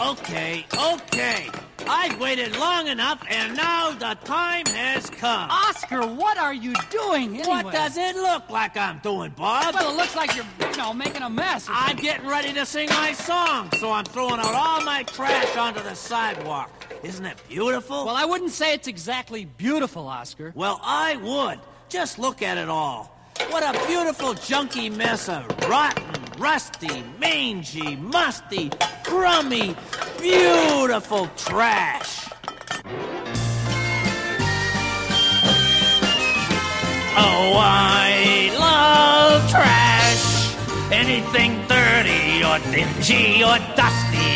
Okay, okay. I've waited long enough, and now the time has come. Oscar, what are you doing anyway? What does it look like I'm doing, Bob? Well, it looks like you're, you know, making a mess. I'm getting ready to sing my song, so I'm throwing out all my trash onto the sidewalk. Isn't it beautiful? Well, I wouldn't say it's exactly beautiful, Oscar. Well, I would. Just look at it all. What a beautiful junky mess of rotten, rusty, mangy, musty, crummy, beautiful trash. Oh, I love trash. Anything dirty or dingy or dusty.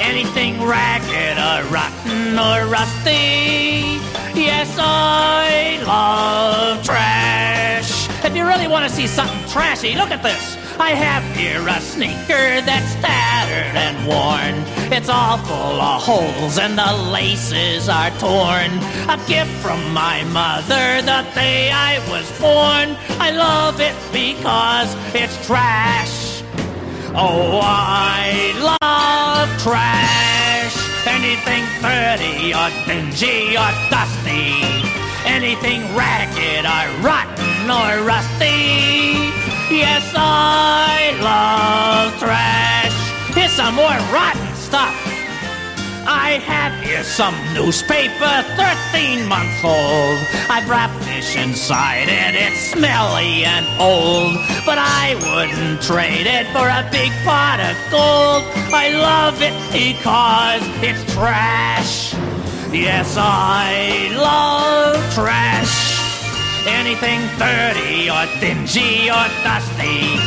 Anything ragged or rotten or rusty. Yes, I love trash. If you really want to see something trashy, look at this. I have here a sneaker that's tattered and worn. It's all full of holes and the laces are torn. A gift from my mother the day I was born. I love it because it's trash. Oh, I love trash. Anything dirty or dingy or dusty. Anything ragged or rotten or rusty. Yes, I love trash. Here's some more rotten stuff. I have here some newspaper, 13 months old. I've wrapped this inside it, it's smelly and old. But I wouldn't trade it for a big pot of gold. I love it because it's trash. Yes, I love trash. Anything dirty or dingy or dusty.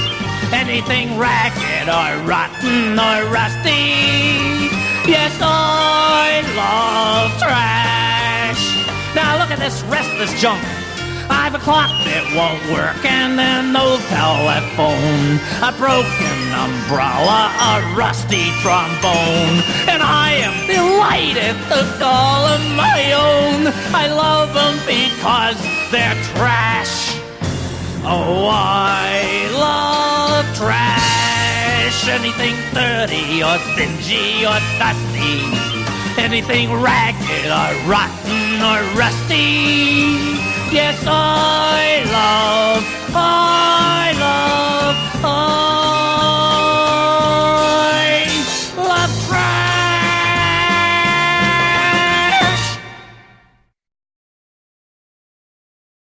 Anything ragged or rotten or rusty. Yes, I love trash. Now look at this restless junk. I've a clock that won't work and an old telephone, a broken umbrella, a rusty trombone, and I am delighted to call them my own. I love them because they're trash. Oh, I love trash. Anything dirty or dingy or dusty. Anything ragged or rotten or rusty. Yes, I